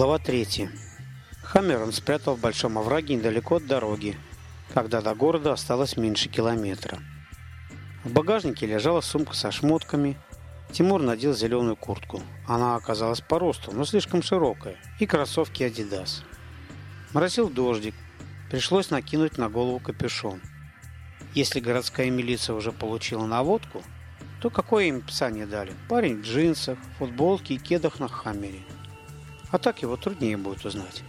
Глава 3. Хаммер он спрятал в большом овраге недалеко от дороги, когда до города осталось меньше километра. В багажнике лежала сумка со шмотками. Тимур надел зеленую куртку. Она оказалась по росту, но слишком широкая, и кроссовки Adidas. Моросил дождик. Пришлось накинуть на голову капюшон. Если городская милиция уже получила наводку, то какое им писание дали? Парень в джинсах, футболке и кедах на хаммере. А так его труднее будет узнать.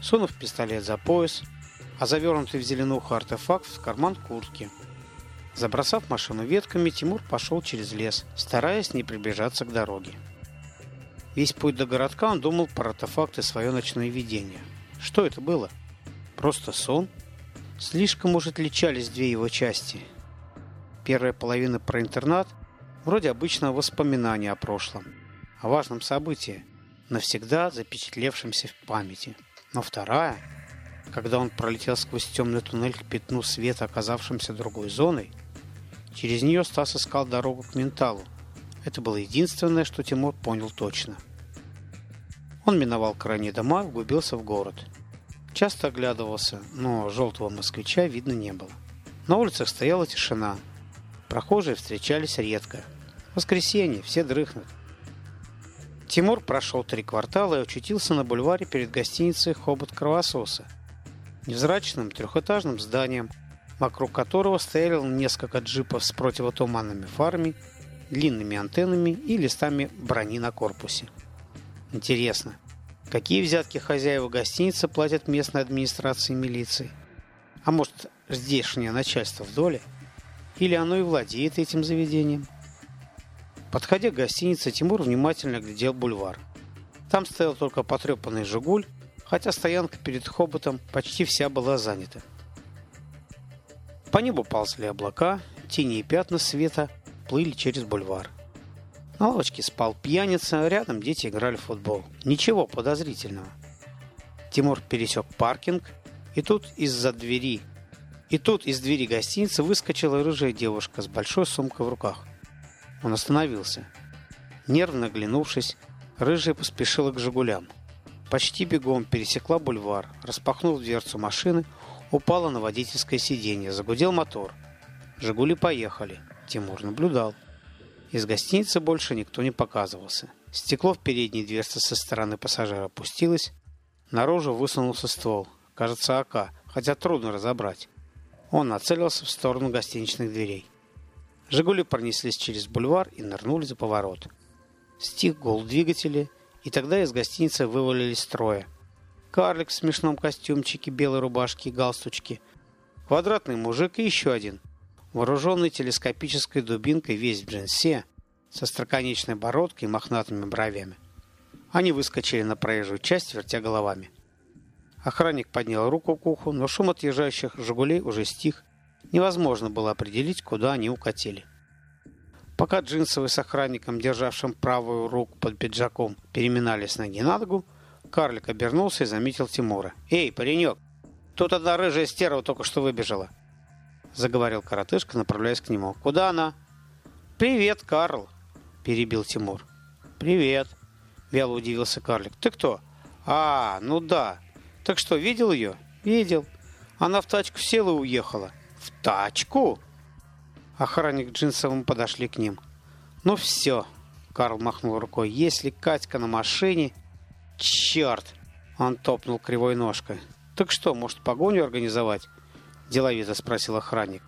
Сунув пистолет за пояс, а завернутый в зеленуху артефакт в карман куртки. Забросав машину ветками, Тимур пошел через лес, стараясь не приближаться к дороге. Весь путь до городка он думал про артефакты свое ночное видение. Что это было? Просто сон? Слишком уж отличались две его части. Первая половина про интернат вроде обычного воспоминания о прошлом, о важном событии, навсегда запечатлевшемся в памяти. Но вторая, когда он пролетел сквозь темный туннель к пятну света, оказавшимся другой зоной, через нее Стас искал дорогу к менталу. Это было единственное, что Тимур понял точно. Он миновал крайние дома и углубился в город – Часто оглядывался, но желтого москвича видно не было. На улицах стояла тишина. Прохожие встречались редко. Воскресенье, все дрыхнут. Тимур прошел три квартала и очутился на бульваре перед гостиницей «Хобот Кровососа», невзрачным трехэтажным зданием, вокруг которого стояли несколько джипов с противотуманными фарами, длинными антеннами и листами брони на корпусе. Интересно, Какие взятки хозяева гостиницы платят местной администрации и милиции? А может, здешнее начальство в доле? Или оно и владеет этим заведением? Подходя к гостинице, Тимур внимательно глядел бульвар. Там стоял только потрепанный «Жигуль», хотя стоянка перед Хоботом почти вся была занята. По небу ползли облака, тени и пятна света плыли через бульвар. На лавочке спал пьяница, рядом дети играли в футбол. Ничего подозрительного. Тимур пересек паркинг, и тут из-за двери и тут из двери гостиницы выскочила рыжая девушка с большой сумкой в руках. Он остановился. Нервно оглянувшись, рыжая поспешила к «Жигулям». Почти бегом пересекла бульвар, распахнув дверцу машины, упала на водительское сиденье, загудел мотор. «Жигули» поехали. Тимур наблюдал. Из гостиницы больше никто не показывался. Стекло в передней дверце со стороны пассажира опустилось. Наружу высунулся ствол. Кажется, АК, хотя трудно разобрать. Он нацелился в сторону гостиничных дверей. «Жигули» пронеслись через бульвар и нырнули за поворот. Стих гул двигателя, и тогда из гостиницы вывалились трое. Карлик в смешном костюмчике, белой рубашке и галстучке. Квадратный мужик и еще один – Вооруженный телескопической дубинкой весь в джинсе, со строконечной бородкой и мохнатыми бровями. Они выскочили на проезжую часть, вертя головами. Охранник поднял руку к уху, но шум отъезжающих «Жигулей» уже стих. Невозможно было определить, куда они укатили. Пока джинсовый с охранником, державшим правую руку под пиджаком, переминались ноги на ногу, карлик обернулся и заметил Тимура. «Эй, паренек, тут одна рыжая стерва только что выбежала заговорил коротышка, направляясь к нему. «Куда она?» «Привет, Карл!» – перебил Тимур. «Привет!» – вяло удивился карлик. «Ты кто?» «А, ну да. Так что, видел ее?» «Видел. Она в тачку села и уехала». «В тачку?» Охранник джинсовым подошли к ним. «Ну все!» – Карл махнул рукой. «Если Катька на машине...» «Черт!» – он топнул кривой ножкой. «Так что, может, погоню организовать?» – деловито спросил охранник.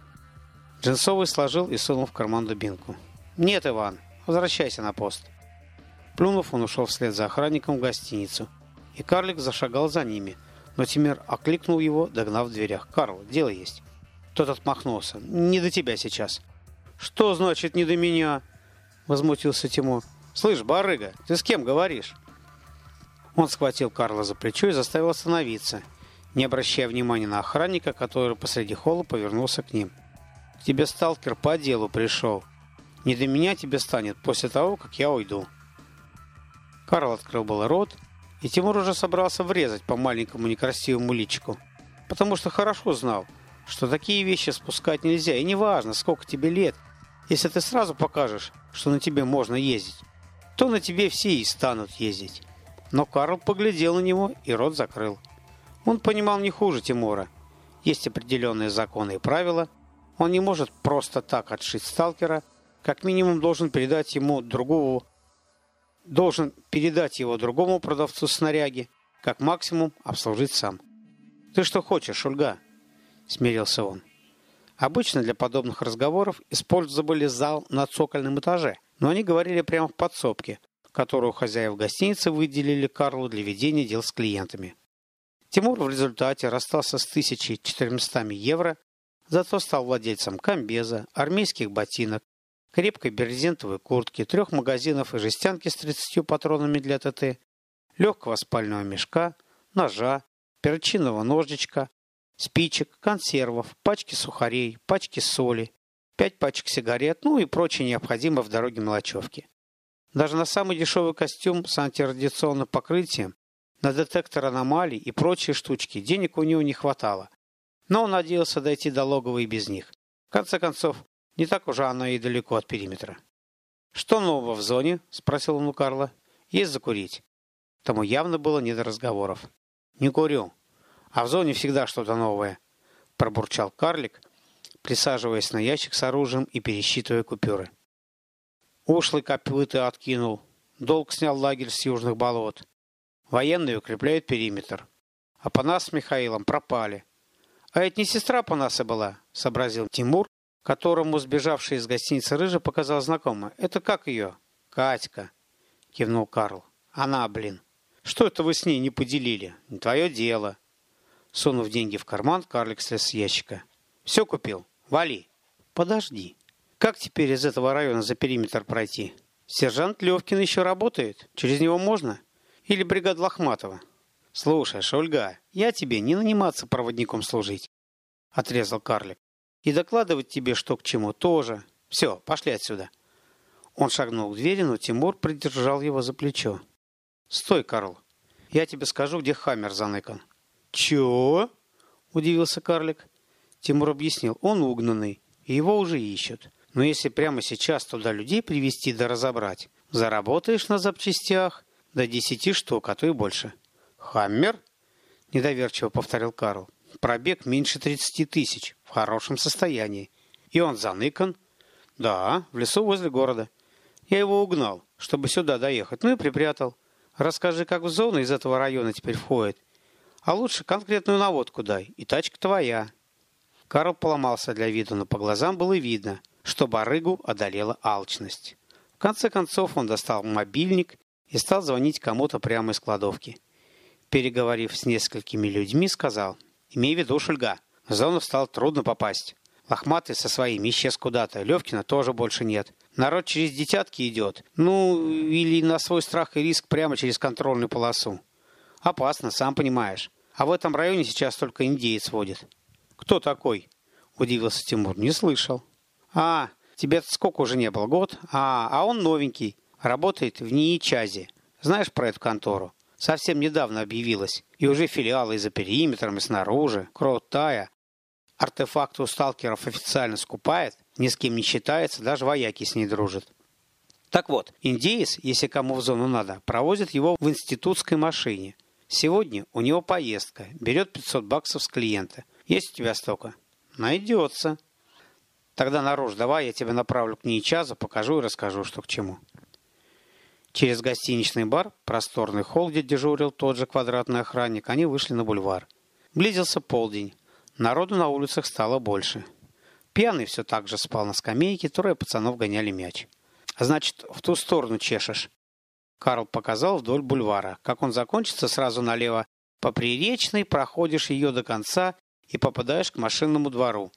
Джинсовый сложил и сунул в карман дубинку. «Нет, Иван, возвращайся на пост». Плюнув, он ушел вслед за охранником в гостиницу, и карлик зашагал за ними, но Тимир окликнул его, догнав в дверях. «Карл, дело есть». Тот отмахнулся. «Не до тебя сейчас». «Что значит «не до меня»?» – возмутился Тимур. «Слышь, барыга, ты с кем говоришь?» Он схватил Карла за плечо и заставил остановиться – не обращая внимания на охранника, который посреди холла повернулся к ним. «К тебе сталкер по делу пришел. Не до меня тебе станет после того, как я уйду». Карл открыл был рот, и Тимур уже собрался врезать по маленькому некрасивому личику, потому что хорошо знал, что такие вещи спускать нельзя, и неважно, сколько тебе лет, если ты сразу покажешь, что на тебе можно ездить, то на тебе все и станут ездить. Но Карл поглядел на него и рот закрыл. Он понимал не хуже Тимура. Есть определенные законы и правила. Он не может просто так отшить сталкера. Как минимум должен передать ему другого должен передать его другому продавцу снаряги, как максимум обслужить сам. «Ты что хочешь, Ольга?» – смирился он. Обычно для подобных разговоров использовали зал на цокольном этаже, но они говорили прямо в подсобке, которую хозяев гостиницы выделили Карлу для ведения дел с клиентами. Тимур в результате расстался с 1400 евро, зато стал владельцем комбеза, армейских ботинок, крепкой брезентовой куртки, трех магазинов и жестянки с 30 патронами для ТТ, легкого спального мешка, ножа, перочинного ножичка, спичек, консервов, пачки сухарей, пачки соли, пять пачек сигарет, ну и прочее необходимое в дороге мелочевки. Даже на самый дешевый костюм с антирадиационным покрытием, на детектор аномалий и прочие штучки денег у него не хватало. Но он надеялся дойти до логова и без них. В конце концов, не так уже оно и далеко от периметра. «Что нового в зоне?» – спросил он у Карла. «Есть закурить». Тому явно было не до разговоров. «Не курю. А в зоне всегда что-то новое», – пробурчал карлик, присаживаясь на ящик с оружием и пересчитывая купюры. Ушлый копыты откинул. Долг снял лагерь с южных болот. Военные укрепляют периметр. А Панас с Михаилом пропали. А это не сестра Панаса была, сообразил Тимур, которому сбежавший из гостиницы Рыжа показал знакомая. «Это как ее?» «Катька», — кивнул Карл. «Она, блин. Что это вы с ней не поделили? Не твое дело». Сунув деньги в карман, карлик слез с ящика. «Все купил? Вали». «Подожди. Как теперь из этого района за периметр пройти? Сержант Левкин еще работает? Через него можно? Или бригада Лохматова?» «Слушай, Ольга, я тебе не наниматься проводником служить», — отрезал карлик. И докладывать тебе, что к чему, тоже. Все, пошли отсюда. Он шагнул к двери, но Тимур придержал его за плечо. «Стой, Карл. Я тебе скажу, где Хаммер заныкан». «Чего?» – удивился карлик. Тимур объяснил. «Он угнанный, и его уже ищут. Но если прямо сейчас туда людей привести да разобрать, заработаешь на запчастях до десяти штук, а то и больше». «Хаммер?» – недоверчиво повторил Карл. Пробег меньше 30 тысяч, в хорошем состоянии. И он заныкан. Да, в лесу возле города. Я его угнал, чтобы сюда доехать, ну и припрятал. Расскажи, как в зону из этого района теперь входит. А лучше конкретную наводку дай, и тачка твоя. Карл поломался для виду, но по глазам было видно, что барыгу одолела алчность. В конце концов он достал мобильник и стал звонить кому-то прямо из кладовки. Переговорив с несколькими людьми, сказал – Имей в виду, Шульга, в зону стало трудно попасть. Лохматый со своим исчез куда-то. Левкина тоже больше нет. Народ через десятки идет. Ну, или на свой страх и риск прямо через контрольную полосу. Опасно, сам понимаешь. А в этом районе сейчас только индеец водит. Кто такой? Удивился Тимур. Не слышал. А, тебе сколько уже не было? Год? А, а он новенький. Работает в НИИ Знаешь про эту контору? совсем недавно объявилась, и уже филиалы и за периметром, и снаружи, крутая. Артефакты у сталкеров официально скупает, ни с кем не считается, даже вояки с ней дружат. Так вот, индеец, если кому в зону надо, провозит его в институтской машине. Сегодня у него поездка, берет 500 баксов с клиента. Есть у тебя столько? Найдется. Тогда наружу давай, я тебя направлю к ней часу, покажу и расскажу, что к чему. Через гостиничный бар, просторный холл, где дежурил тот же квадратный охранник, они вышли на бульвар. Близился полдень. Народу на улицах стало больше. Пьяный все так же спал на скамейке, трое пацанов гоняли мяч. «Значит, в ту сторону чешешь». Карл показал вдоль бульвара. Как он закончится, сразу налево по Приречной проходишь ее до конца и попадаешь к машинному двору.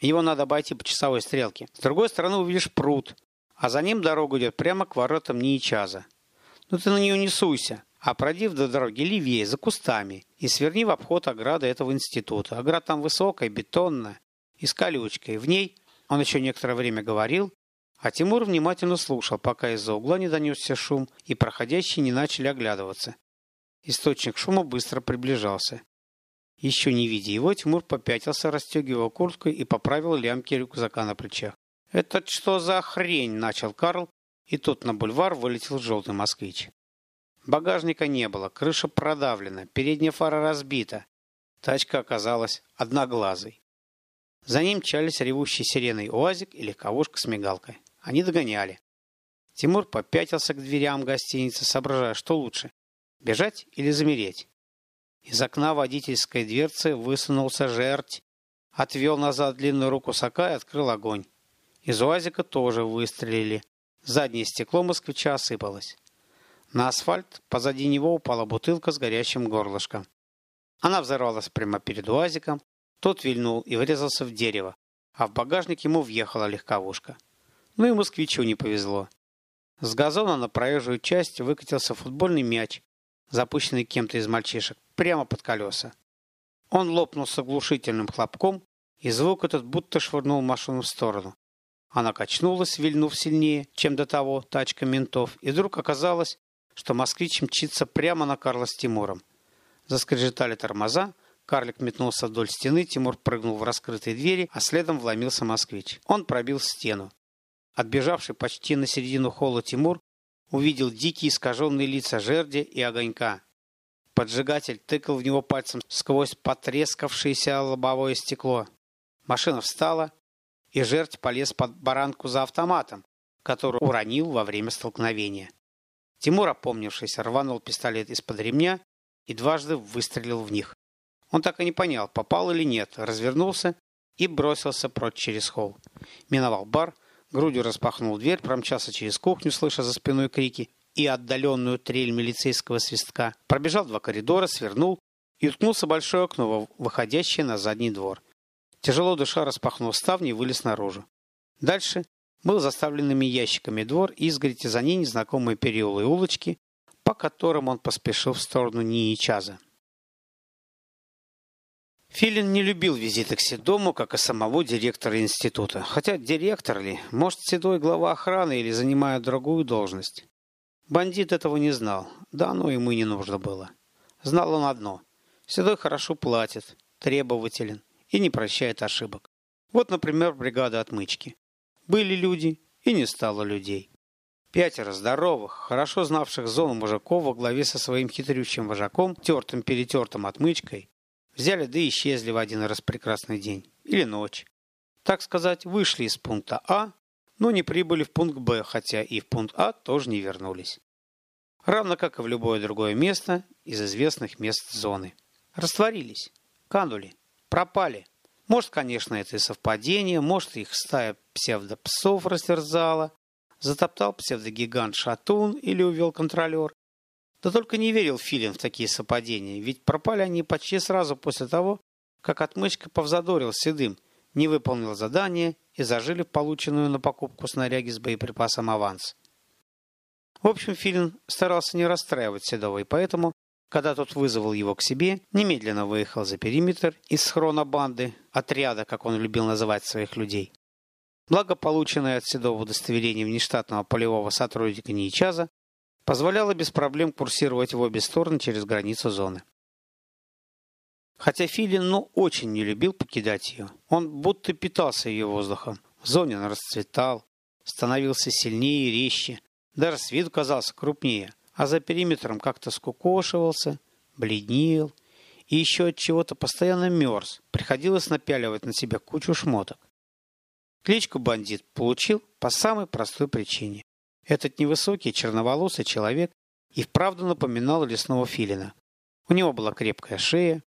Его надо обойти по часовой стрелке. С другой стороны увидишь пруд, а за ним дорога идет прямо к воротам Ничаза. Ну, ты на нее не суйся, а пройди до дороги левее, за кустами, и сверни в обход ограды этого института. Ограда там высокая, бетонная и с колючкой. В ней он еще некоторое время говорил, а Тимур внимательно слушал, пока из-за угла не донесся шум, и проходящие не начали оглядываться. Источник шума быстро приближался. Еще не видя его, Тимур попятился, расстегивая куртку и поправил лямки рюкзака на плечах. «Это что за хрень?» – начал Карл, и тут на бульвар вылетел желтый москвич. Багажника не было, крыша продавлена, передняя фара разбита. Тачка оказалась одноглазой. За ним чались ревущий сиреной УАЗик и легковушка с мигалкой. Они догоняли. Тимур попятился к дверям гостиницы, соображая, что лучше – бежать или замереть. Из окна водительской дверцы высунулся жерть, отвел назад длинную руку сока и открыл огонь. Из УАЗика тоже выстрелили. Заднее стекло москвича осыпалось. На асфальт позади него упала бутылка с горящим горлышком. Она взорвалась прямо перед УАЗиком, тот вильнул и врезался в дерево, а в багажник ему въехала легковушка. Ну и москвичу не повезло. С газона на проезжую часть выкатился футбольный мяч, запущенный кем-то из мальчишек, прямо под колеса. Он лопнул с оглушительным хлопком, и звук этот будто швырнул машину в сторону. Она качнулась, вильнув сильнее, чем до того, тачка ментов, и вдруг оказалось, что москвич мчится прямо на Карла с Тимуром. Заскрежетали тормоза, карлик метнулся вдоль стены, Тимур прыгнул в раскрытые двери, а следом вломился москвич. Он пробил стену. Отбежавший почти на середину холла Тимур увидел дикие искаженные лица жерди и огонька. Поджигатель тыкал в него пальцем сквозь потрескавшееся лобовое стекло. Машина встала, и жертв полез под баранку за автоматом, который уронил во время столкновения. Тимур, опомнившись, рванул пистолет из-под ремня и дважды выстрелил в них. Он так и не понял, попал или нет, развернулся и бросился прочь через холл. Миновал бар, грудью распахнул дверь, промчался через кухню, слыша за спиной крики и отдаленную трель милицейского свистка, пробежал два коридора, свернул и уткнулся большое окно, выходящее на задний двор. Тяжело дыша распахнул ставни и вылез наружу. Дальше был заставленными ящиками двор и изгородь за ней незнакомые переулы и улочки, по которым он поспешил в сторону Ниичаза. Филин не любил визиты к Седому, как и самого директора института. Хотя директор ли, может, Седой глава охраны или занимает другую должность. Бандит этого не знал, да оно ему и не нужно было. Знал он одно. Седой хорошо платит, требователен и не прощает ошибок. Вот, например, бригада отмычки. Были люди, и не стало людей. Пятеро здоровых, хорошо знавших зону мужиков во главе со своим хитрющим вожаком, тертым-перетертым отмычкой, взяли да исчезли в один раз прекрасный день или ночь. Так сказать, вышли из пункта А, но не прибыли в пункт Б, хотя и в пункт А тоже не вернулись. Равно как и в любое другое место из известных мест зоны. Растворились, канули, пропали – может, конечно, это и совпадение, может, их стая псевдопсов растерзала, затоптал псевдогигант Шатун или увел контролер. Да только не верил Филин в такие совпадения, ведь пропали они почти сразу после того, как отмычка повзадорил Седым, не выполнил задание и зажили полученную на покупку снаряги с боеприпасом аванс. В общем, Филин старался не расстраивать Седова, и поэтому когда тот вызвал его к себе, немедленно выехал за периметр из схрона банды, отряда, как он любил называть своих людей. Благо, полученное от Седова удостоверение внештатного полевого сотрудника Нейчаза позволяло без проблем курсировать в обе стороны через границу зоны. Хотя Филин, ну, очень не любил покидать ее. Он будто питался ее воздухом. В зоне он расцветал, становился сильнее и резче, даже с виду казался крупнее – а за периметром как-то скукошивался, бледнел и еще от чего-то постоянно мерз. Приходилось напяливать на себя кучу шмоток. Кличку бандит получил по самой простой причине. Этот невысокий черноволосый человек и вправду напоминал лесного филина. У него была крепкая шея,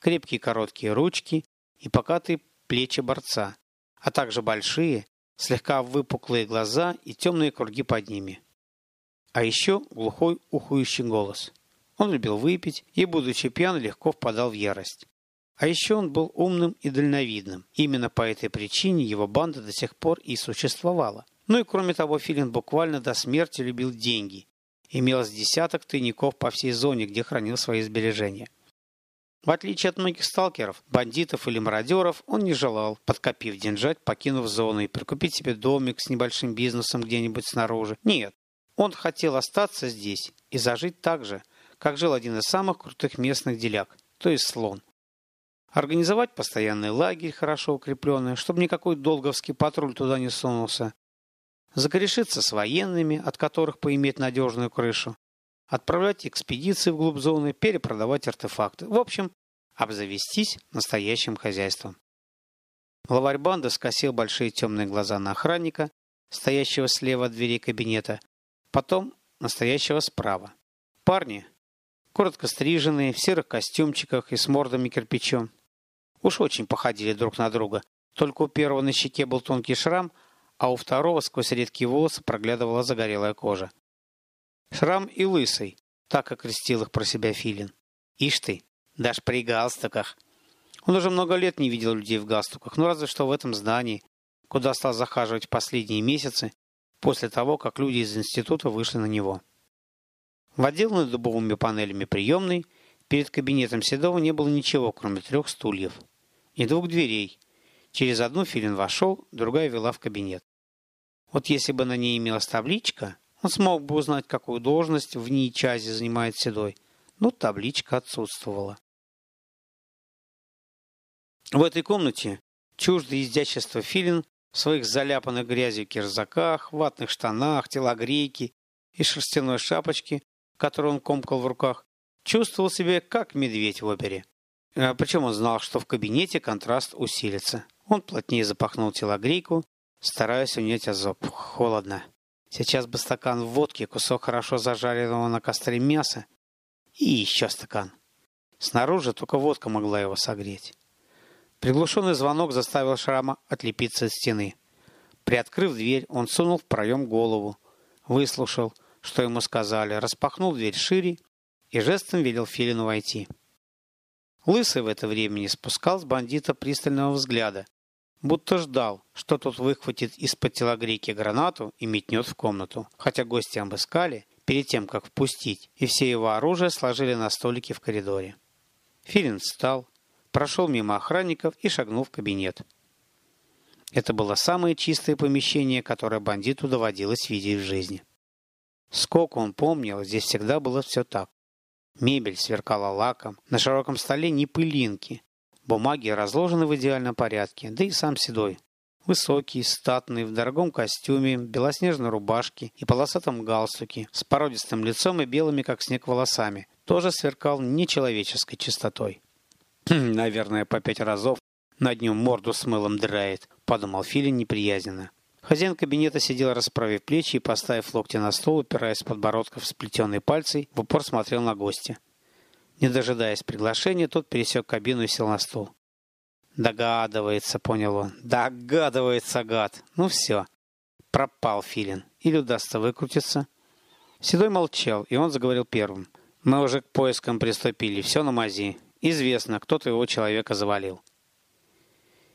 крепкие короткие ручки и покатые плечи борца, а также большие, слегка выпуклые глаза и темные круги под ними. А еще глухой ухующий голос. Он любил выпить и, будучи пьян, легко впадал в ярость. А еще он был умным и дальновидным. Именно по этой причине его банда до сих пор и существовала. Ну и кроме того, Филин буквально до смерти любил деньги. Имелось десяток тайников по всей зоне, где хранил свои сбережения. В отличие от многих сталкеров, бандитов или мародеров, он не желал, подкопив деньжать, покинув зону и прикупить себе домик с небольшим бизнесом где-нибудь снаружи. Нет, он хотел остаться здесь и зажить так же, как жил один из самых крутых местных деляк, то есть слон. Организовать постоянный лагерь, хорошо укрепленный, чтобы никакой долговский патруль туда не сунулся. Закорешиться с военными, от которых поиметь надежную крышу. отправлять экспедиции вглубь зоны, перепродавать артефакты. В общем, обзавестись настоящим хозяйством. Главарь банды скосил большие темные глаза на охранника, стоящего слева от двери кабинета, потом настоящего справа. Парни, коротко стриженные, в серых костюмчиках и с мордами кирпичом, уж очень походили друг на друга. Только у первого на щеке был тонкий шрам, а у второго сквозь редкие волосы проглядывала загорелая кожа. Шрам и лысый, так окрестил их про себя Филин. Ишь ты, даже при галстуках. Он уже много лет не видел людей в галстуках, ну разве что в этом здании, куда стал захаживать последние месяцы после того, как люди из института вышли на него. В отделанной дубовыми панелями приемной перед кабинетом Седова не было ничего, кроме трех стульев и двух дверей. Через одну Филин вошел, другая вела в кабинет. Вот если бы на ней имелась табличка, он смог бы узнать, какую должность в ней чазе занимает Седой, но табличка отсутствовала. В этой комнате чуждый изящества Филин в своих заляпанных грязью кирзаках, ватных штанах, телогрейки и шерстяной шапочке, которую он комкал в руках, чувствовал себя как медведь в опере. А Причем он знал, что в кабинете контраст усилится. Он плотнее запахнул телогрейку, стараясь унять озоб. Холодно. Сейчас бы стакан водки, кусок хорошо зажаренного на костре мяса и еще стакан. Снаружи только водка могла его согреть. Приглушенный звонок заставил Шрама отлепиться от стены. Приоткрыв дверь, он сунул в проем голову, выслушал, что ему сказали, распахнул дверь шире и жестом велел Филину войти. Лысый в это время не спускал с бандита пристального взгляда, будто ждал, что тот выхватит из-под телогрейки гранату и метнет в комнату, хотя гости обыскали перед тем, как впустить, и все его оружие сложили на столике в коридоре. Филин встал, прошел мимо охранников и шагнул в кабинет. Это было самое чистое помещение, которое бандиту доводилось видеть в жизни. Сколько он помнил, здесь всегда было все так. Мебель сверкала лаком, на широком столе ни пылинки, бумаги разложены в идеальном порядке, да и сам Седой. Высокий, статный, в дорогом костюме, белоснежной рубашке и полосатом галстуке, с породистым лицом и белыми, как снег, волосами, тоже сверкал нечеловеческой чистотой. Хм, «Наверное, по пять разов на днем морду с мылом драет», — подумал Филин неприязненно. Хозяин кабинета сидел, расправив плечи и, поставив локти на стол, упираясь подбородком в сплетенные пальцы, в упор смотрел на гостя. Не дожидаясь приглашения, тот пересек кабину и сел на стул. «Догадывается», — понял он. «Догадывается, гад! Ну все, пропал Филин. Или удастся выкрутиться?» Седой молчал, и он заговорил первым. «Мы уже к поискам приступили, все на мази. Известно, кто твоего человека завалил».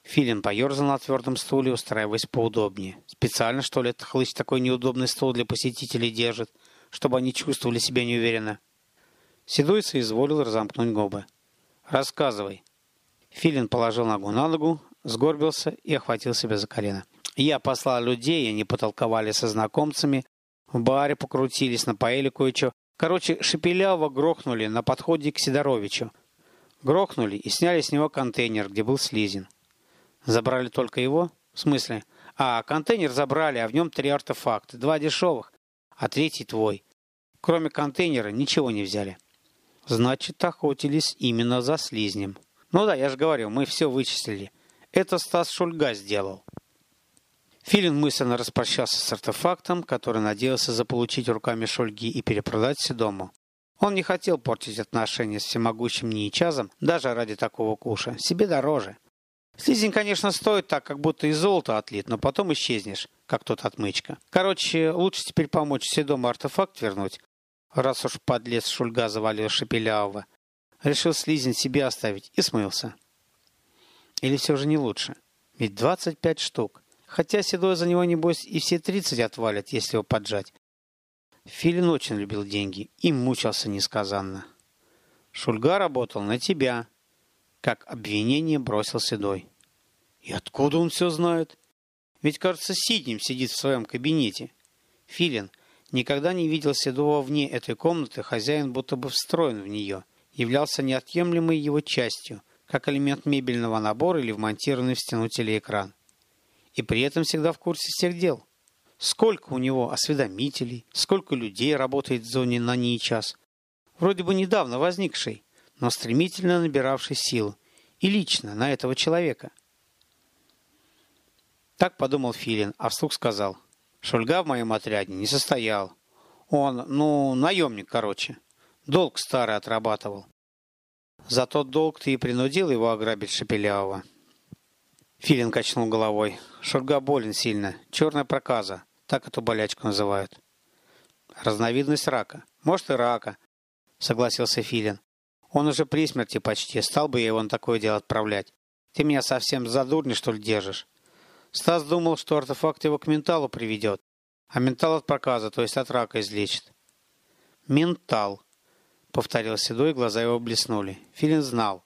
Филин поерзал на твердом стуле, устраиваясь поудобнее. Специально, что ли, этот хлыщ такой неудобный стул для посетителей держит, чтобы они чувствовали себя неуверенно. Седой соизволил разомкнуть губы. «Рассказывай». Филин положил ногу на ногу, сгорбился и охватил себя за колено. «Я послал людей, они потолковали со знакомцами, в баре покрутились, напоили кое-что. Короче, Шепелявого грохнули на подходе к Сидоровичу. Грохнули и сняли с него контейнер, где был слизин. Забрали только его? В смысле? А, контейнер забрали, а в нем три артефакта. Два дешевых, а третий твой. Кроме контейнера ничего не взяли. Значит, охотились именно за слизнем. Ну да, я же говорил, мы все вычислили. Это Стас Шульга сделал. Филин мысленно распрощался с артефактом, который надеялся заполучить руками Шульги и перепродать Седому. Он не хотел портить отношения с всемогущим Ничазом даже ради такого куша. Себе дороже. Слизень, конечно, стоит так, как будто из золота отлит, но потом исчезнешь, как тот отмычка. Короче, лучше теперь помочь Седому артефакт вернуть, раз уж подлец Шульга завалил Шепелявого. Решил слизень себе оставить и смылся. Или все же не лучше? Ведь 25 штук. Хотя Седой за него, небось, и все 30 отвалят, если его поджать. Филин очень любил деньги и мучился несказанно. Шульга работал на тебя, как обвинение бросил Седой. И откуда он все знает? Ведь, кажется, Сиднем сидит в своем кабинете. Филин никогда не видел Седова вне этой комнаты, хозяин будто бы встроен в нее, являлся неотъемлемой его частью, как элемент мебельного набора или вмонтированный в стену телеэкран. И при этом всегда в курсе всех дел. Сколько у него осведомителей, сколько людей работает в зоне на ней час. Вроде бы недавно возникший, но стремительно набиравший сил. И лично на этого человека. Так подумал Филин, а вслух сказал. Шульга в моем отряде не состоял. Он, ну, наемник, короче. Долг старый отрабатывал. За тот долг ты и принудил его ограбить Шепелявого. Филин качнул головой. Шульга болен сильно. Черная проказа. Так эту болячку называют. Разновидность рака. Может и рака, согласился Филин. Он уже при смерти почти. Стал бы я его на такое дело отправлять. Ты меня совсем за дурни, что ли, держишь? Стас думал, что артефакт его к менталу приведет, а ментал от проказа, то есть от рака излечит. «Ментал», — повторил Седой, глаза его блеснули. Филин знал.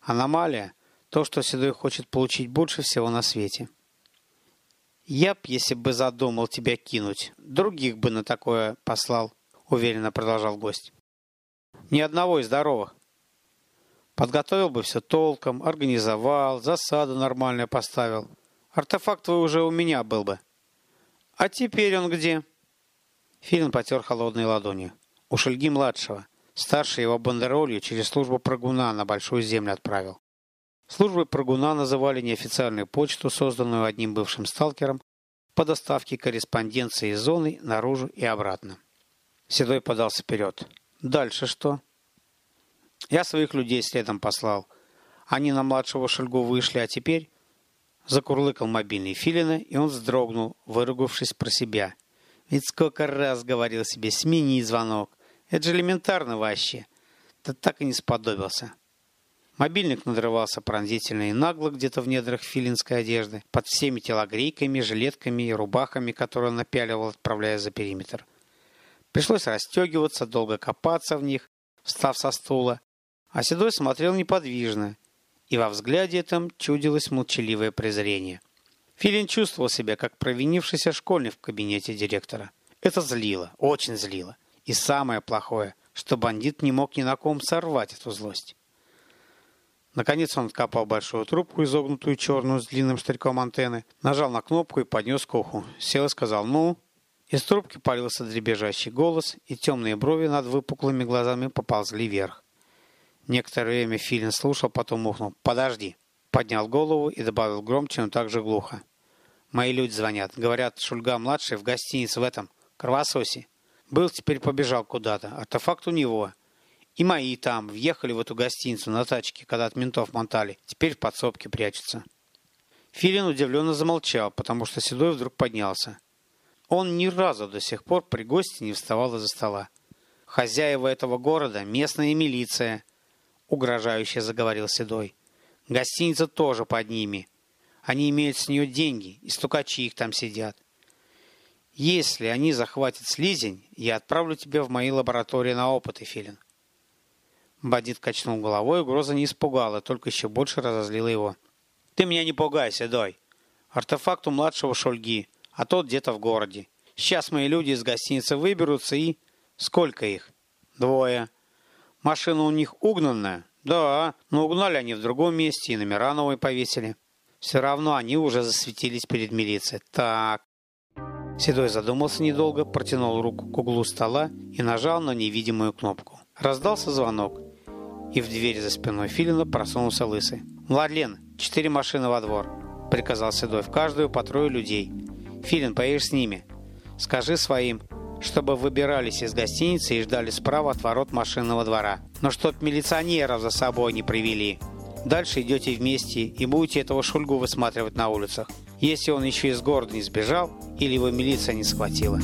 Аномалия — то, что Седой хочет получить больше всего на свете. «Я б, если бы задумал тебя кинуть, других бы на такое послал», — уверенно продолжал гость. «Ни одного из здоровых. Подготовил бы все толком, организовал, засаду нормально поставил. Артефакт твой уже у меня был бы. А теперь он где?» Филин потер холодные ладони. У Шельги-младшего. Старший его бандеролью через службу прыгуна на Большую Землю отправил. Службой прыгуна называли неофициальную почту, созданную одним бывшим сталкером по доставке корреспонденции из зоны наружу и обратно. Седой подался вперед. «Дальше что?» «Я своих людей следом послал. Они на младшего Шельгу вышли, а теперь...» Закурлыкал мобильный Филина, и он вздрогнул, выругавшись про себя. Ведь сколько раз говорил себе «смени звонок». Это же элементарно вообще. Да так и не сподобился. Мобильник надрывался пронзительно и нагло где-то в недрах филинской одежды, под всеми телогрейками, жилетками и рубахами, которые он напяливал, отправляя за периметр. Пришлось расстегиваться, долго копаться в них, встав со стула, а Седой смотрел неподвижно, и во взгляде этом чудилось молчаливое презрение. Филин чувствовал себя как провинившийся школьник в кабинете директора. Это злило, очень злило. И самое плохое, что бандит не мог ни на ком сорвать эту злость. Наконец он откопал большую трубку, изогнутую черную с длинным штырьком антенны, нажал на кнопку и поднес к уху. Сел и сказал «Ну?». Из трубки полился дребезжащий голос, и темные брови над выпуклыми глазами поползли вверх. Некоторое время Филин слушал, потом ухнул «Подожди». Поднял голову и добавил громче, но также глухо. «Мои люди звонят. Говорят, Шульга-младший в гостинице в этом, Кровососе. Был, теперь побежал куда-то. Артефакт у него. И мои там въехали в эту гостиницу на тачке, когда от ментов мотали. Теперь в подсобке прячутся. Филин удивленно замолчал, потому что Седой вдруг поднялся. Он ни разу до сих пор при гости не вставал из-за стола. «Хозяева этого города — местная милиция», — угрожающе заговорил Седой. «Гостиница тоже под ними. Они имеют с нее деньги, и стукачи их там сидят. Если они захватят слизень, я отправлю тебя в мои лаборатории на опыты, Филин. Бандит качнул головой, угроза не испугала, только еще больше разозлила его. «Ты меня не пугайся, Дой. Артефакт у младшего Шульги, а тот где-то в городе. Сейчас мои люди из гостиницы выберутся и... Сколько их? Двое. Машина у них угнанная? Да, но угнали они в другом месте и номера новые повесили. Все равно они уже засветились перед милицией. Так. Седой задумался недолго, протянул руку к углу стола и нажал на невидимую кнопку. Раздался звонок и в дверь за спиной Филина просунулся лысый. «Младлен, четыре машины во двор», — приказал Седой. «В каждую по трое людей. Филин, поедешь с ними. Скажи своим, чтобы выбирались из гостиницы и ждали справа от ворот машинного двора. Но чтоб милиционеров за собой не привели. Дальше идете вместе и будете этого шульгу высматривать на улицах. Если он еще из города не сбежал или его милиция не схватила».